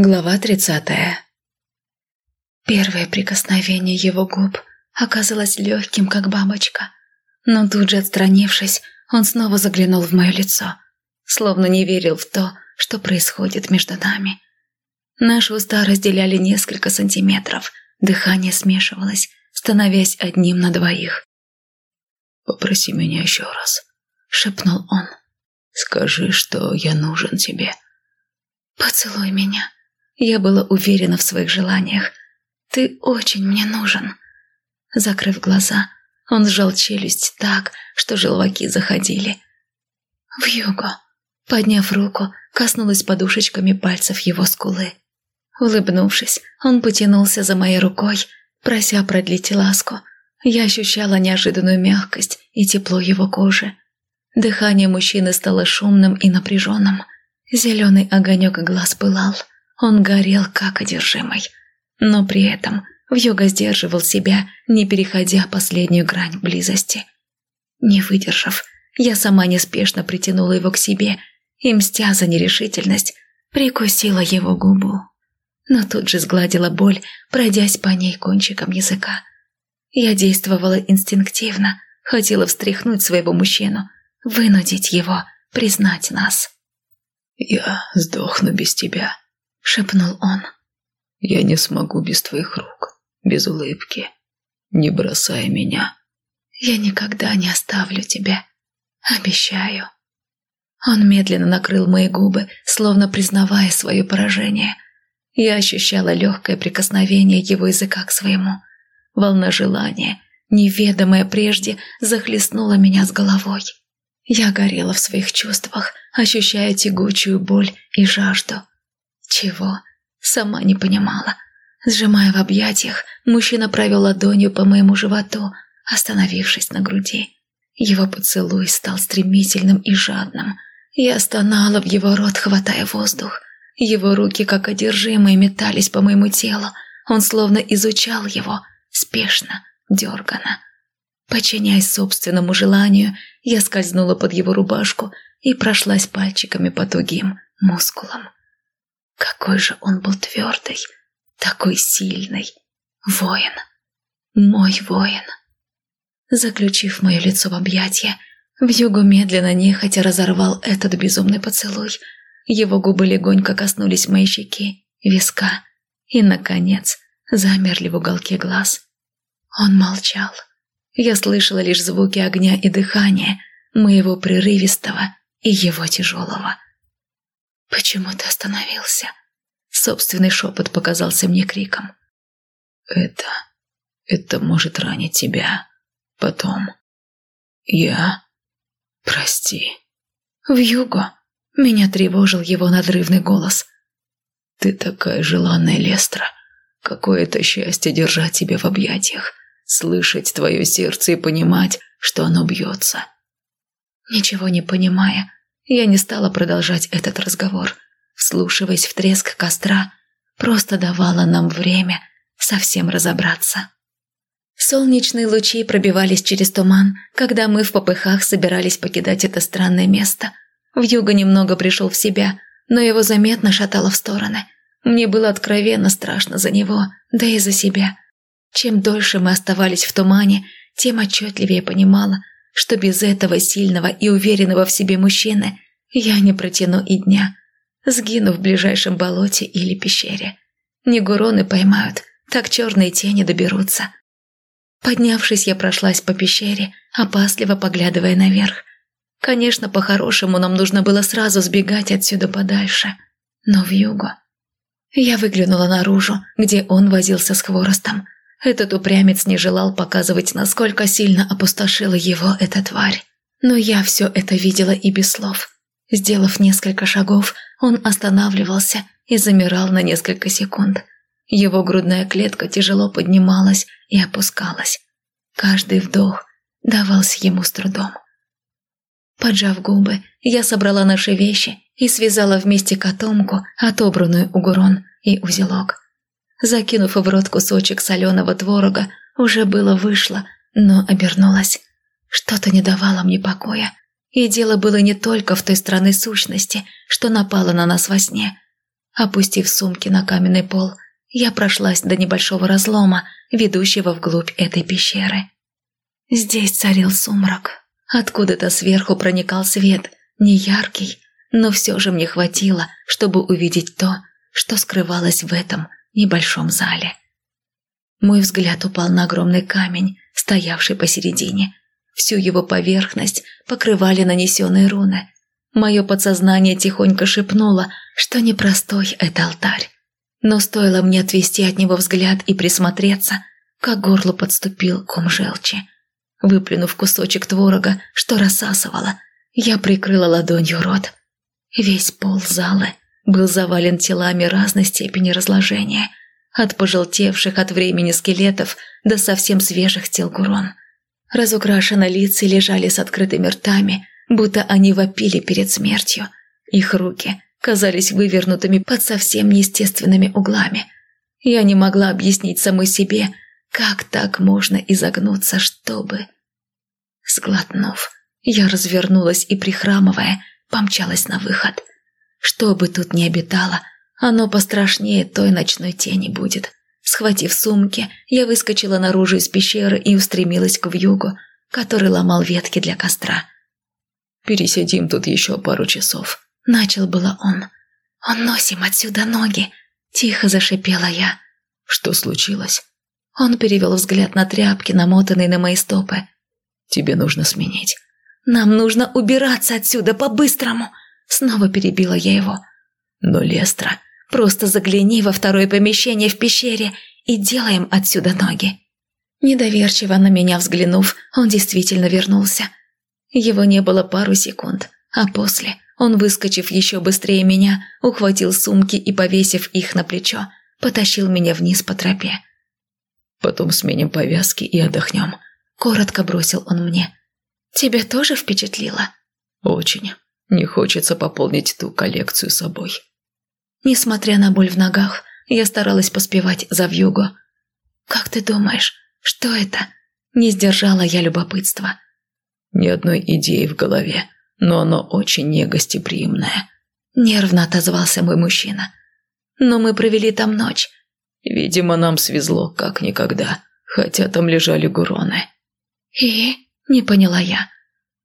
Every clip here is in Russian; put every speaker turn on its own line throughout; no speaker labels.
Глава тридцатая Первое прикосновение его губ оказалось легким, как бабочка. Но тут же отстранившись, он снова заглянул в мое лицо, словно не верил в то, что происходит между нами. Наши уста разделяли несколько сантиметров, дыхание смешивалось, становясь одним на двоих.
«Попроси меня еще раз», — шепнул он. «Скажи, что я нужен тебе».
«Поцелуй меня», я была уверена в своих желаниях. «Ты очень мне нужен». Закрыв глаза, он сжал челюсть так, что желваки заходили. В юго, подняв руку, коснулась подушечками пальцев его скулы. Улыбнувшись, он потянулся за моей рукой, прося продлить ласку. Я ощущала неожиданную мягкость и тепло его кожи. Дыхание мужчины стало шумным и напряженным. Зеленый огонек глаз пылал. Он горел как одержимый. Но при этом Вьюга сдерживал себя, не переходя последнюю грань близости. Не выдержав, я сама неспешно притянула его к себе и, мстя за нерешительность, прикусила его губу. Но тут же сгладила боль, пройдясь по ней кончиком языка. Я действовала инстинктивно, хотела встряхнуть своего мужчину, вынудить его признать нас.
«Я сдохну без тебя», —
шепнул он.
«Я не смогу без твоих рук, без улыбки. Не бросай меня».
«Я никогда не оставлю тебя. Обещаю». Он медленно накрыл мои губы, словно признавая свое поражение. Я ощущала легкое прикосновение его языка к своему. Волна желания, неведомая прежде, захлестнула меня с головой. Я горела в своих чувствах, ощущая тягучую боль и жажду. Чего? Сама не понимала. Сжимая в объятиях, мужчина провел ладонью по моему животу, остановившись на груди. Его поцелуй стал стремительным и жадным. Я стонала в его рот, хватая воздух. Его руки, как одержимые, метались по моему телу. Он словно изучал его, спешно, дергано. Подчиняясь собственному желанию, я скользнула под его рубашку и прошлась пальчиками по тугим мускулам. Какой же он был твердый, такой сильный. Воин. Мой воин. Заключив мое лицо в объятия, Вьюгу медленно, нехотя разорвал этот безумный поцелуй. Его губы легонько коснулись моей щеки, виска и, наконец, замерли в уголке глаз. Он молчал. Я слышала лишь звуки огня и дыхания, моего прерывистого и его тяжелого. «Почему ты остановился?» Собственный шепот показался мне криком.
«Это... это может ранить тебя. Потом. Я... прости».
В юго меня тревожил его надрывный голос.
«Ты такая желанная, Лестра. Какое это счастье держать тебя в объятиях, слышать твое сердце и понимать, что оно бьется».
Ничего не понимая, я не стала продолжать этот разговор, вслушиваясь в треск костра, просто давала нам время совсем разобраться. Солнечные лучи пробивались через туман, когда мы в попыхах собирались покидать это странное место. Вьюга немного пришел в себя, но его заметно шатало в стороны. Мне было откровенно страшно за него, да и за себя. Чем дольше мы оставались в тумане, тем отчетливее понимала, что без этого сильного и уверенного в себе мужчины я не протяну и дня, сгину в ближайшем болоте или пещере. Негуроны поймают, так черные тени доберутся. Поднявшись, я прошлась по пещере, опасливо поглядывая наверх. Конечно, по-хорошему нам нужно было сразу сбегать отсюда подальше, но в юго. Я выглянула наружу, где он возился с хворостом – этот упрямец не желал показывать, насколько сильно опустошила его эта тварь. Но я все это видела и без слов. Сделав несколько шагов, он останавливался и замирал на несколько секунд. Его грудная клетка тяжело поднималась и опускалась. Каждый вдох давался ему с трудом. Поджав губы, я собрала наши вещи и связала вместе котомку, отобранную у Гурон, и узелок. Закинув в рот кусочек соленого творога, уже было вышло, но обернулась. Что-то не давало мне покоя. И дело было не только в той странной сущности, что напала на нас во сне. Опустив сумки на каменный пол, я прошлась до небольшого разлома, ведущего вглубь этой пещеры. Здесь царил сумрак. Откуда-то сверху проникал свет, не яркий, но все же мне хватило, чтобы увидеть то, что скрывалось в этом небольшом зале. Мой взгляд упал на огромный камень, стоявший посередине. Всю его поверхность покрывали нанесенные руны. Мое подсознание тихонько шепнуло, что непростой это алтарь. Но стоило мне отвести от него взгляд и присмотреться, как горло подступил ком желчи. Выплюнув кусочек творога, что рассасывало, я прикрыла ладонью рот. Весь пол зала был завален телами разной степени разложения, от пожелтевших от времени скелетов до совсем свежих тел гурон. Разукрашенные лица лежали с открытыми ртами, будто они вопили перед смертью. Их руки казались вывернутыми под совсем неестественными углами. Я не могла объяснить самой себе, как так можно изогнуться, чтобы... Сглотнув, я развернулась и, прихрамывая, помчалась на выход. Что бы тут ни обитало, оно пострашнее той ночной тени будет. Схватив сумки, я выскочила наружу из пещеры и устремилась к вьюгу, который ломал ветки для костра.
Пересидим тут еще пару часов».
Начал было он. «Он носим отсюда ноги!» Тихо зашипела я.
«Что случилось?»
Он перевел взгляд на тряпки, намотанные на мои стопы.
«Тебе нужно сменить».
«Нам нужно убираться отсюда по-быстрому!» Снова перебила я его.
«Но, Лестра,
просто загляни во второе помещение в пещере и делаем отсюда ноги». Недоверчиво на меня взглянув, он действительно вернулся. Его не было пару секунд, а после он, выскочив еще быстрее меня, ухватил сумки и, повесив их на плечо, потащил меня вниз по тропе.
«Потом сменим повязки и отдохнем», –
коротко бросил он мне. «Тебя тоже впечатлило?»
«Очень. Не хочется пополнить ту коллекцию собой».
Несмотря на боль в ногах, я старалась поспевать за вьюгу. «Как ты думаешь, что это?» Не сдержала я любопытства
ни одной идеи в голове, но оно очень негостеприимное».
Нервно отозвался мой мужчина. «Но мы провели там ночь».
«Видимо, нам свезло, как никогда, хотя там лежали гуроны».
«И?» – не поняла я.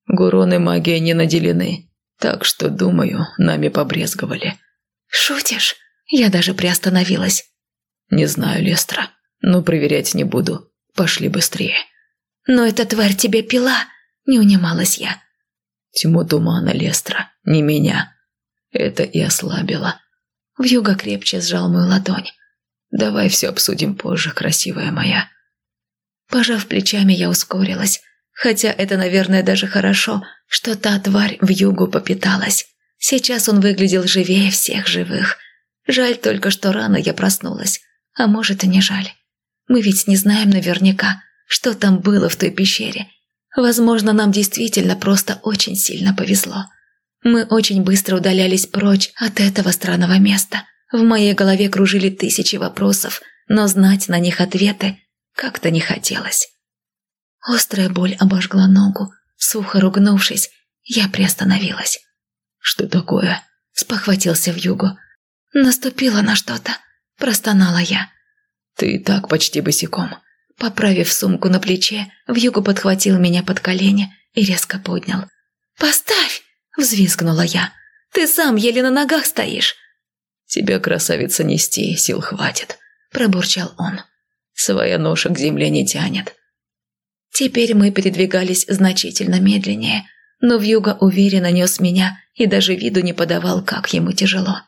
«Гуроны магией не наделены, так что, думаю, нами побрезговали».
«Шутишь?» Я даже приостановилась.
«Не знаю, Лестра, но проверять не буду. Пошли быстрее».
«Но эта тварь тебе пила!» Не унималась я.
Тьму тумана Лестра, не меня. Это и ослабило.
Вьюга крепче сжал мою ладонь.
Давай все обсудим позже, красивая моя.
Пожав плечами, я ускорилась. Хотя это, наверное, даже хорошо, что та тварь в югу попиталась. Сейчас он выглядел живее всех живых. Жаль только, что рано я проснулась. А может и не жаль. Мы ведь не знаем наверняка, что там было в той пещере Возможно, нам действительно просто очень сильно повезло. Мы очень быстро удалялись прочь от этого странного места. В моей голове кружили тысячи вопросов, но знать на них ответы как-то не хотелось. Острая боль обожгла ногу. Сухо ругнувшись, я приостановилась.
«Что такое?»
– спохватился в югу. «Наступило на что-то», – простонала я.
«Ты и так почти босиком.
Поправив сумку на плече, вьюгу подхватил меня под колени и резко поднял. «Поставь!» – взвизгнула я. «Ты сам еле на ногах стоишь!»
«Тебя, красавица, нести сил хватит», – пробурчал он.
«Своя ноша к земле не тянет». Теперь мы передвигались значительно медленнее, но вьюга уверенно нес меня и даже виду не подавал, как ему тяжело.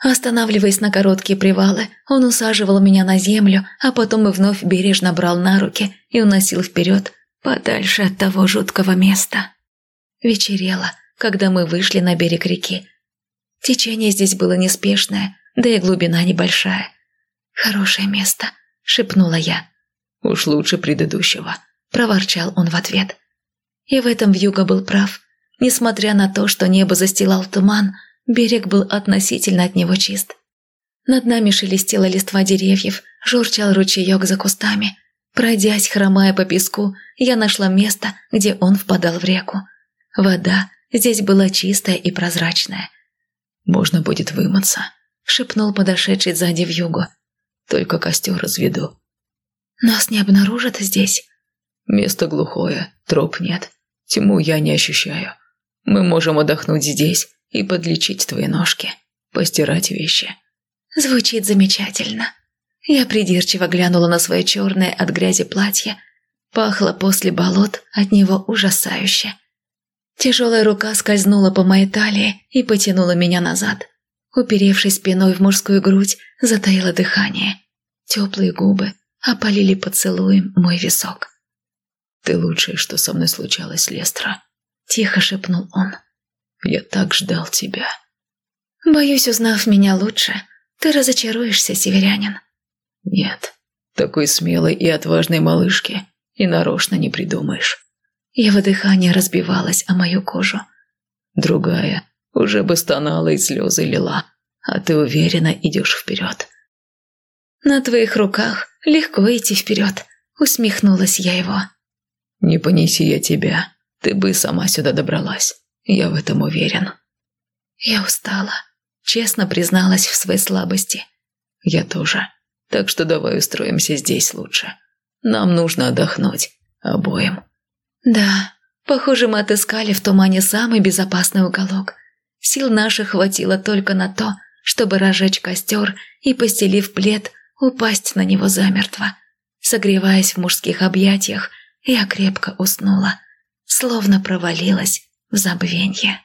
Останавливаясь на короткие привалы, он усаживал меня на землю, а потом и вновь бережно брал на руки и уносил вперед, подальше от того жуткого места. Вечерело, когда мы вышли на берег реки. Течение здесь было неспешное, да и глубина небольшая. «Хорошее место», — шепнула я.
«Уж лучше предыдущего», —
проворчал он в ответ. И в этом Вьюга был прав. Несмотря на то, что небо застилал туман, — Берег был относительно от него чист. Над нами шелестела листва деревьев, журчал ручеек за кустами. Пройдясь, хромая по песку, я нашла место, где он впадал в реку. Вода здесь была чистая и прозрачная.
«Можно будет вымыться».
– шепнул подошедший сзади в югу.
«Только костер разведу».
«Нас не обнаружат здесь?»
«Место глухое, троп нет. Тьму я не ощущаю. Мы можем отдохнуть здесь и подлечить твои ножки, постирать вещи».
Звучит замечательно. Я придирчиво глянула на свое черное от грязи платье. Пахло после болот от него ужасающе. Тяжелая рука скользнула по моей талии и потянула меня назад. Уперевшись спиной в мужскую грудь, затаило дыхание. Теплые губы опалили поцелуем мой висок.
«Ты лучшее, что со мной случалось, Лестра», –
тихо шепнул он.
«Я так ждал тебя».
«Боюсь, узнав меня лучше, ты разочаруешься, северянин».
«Нет, такой смелой и отважной малышки и нарочно не придумаешь».
Его дыхание разбивалось о мою кожу.
Другая уже бы стонала и слезы лила, а ты уверенно идешь вперед.
«На твоих руках легко идти вперед», — усмехнулась я его.
«Не понеси я тебя, ты бы сама сюда добралась, я в этом уверен».
Я устала, честно призналась в своей слабости.
«Я тоже, так что давай устроимся здесь лучше. Нам нужно отдохнуть, обоим».
Да, похоже, мы отыскали в тумане самый безопасный уголок. Сил наших хватило только на то, чтобы разжечь костер и, постелив плед, упасть на него замертво. Согреваясь в мужских объятиях, я крепко уснула, словно провалилась в забвенье.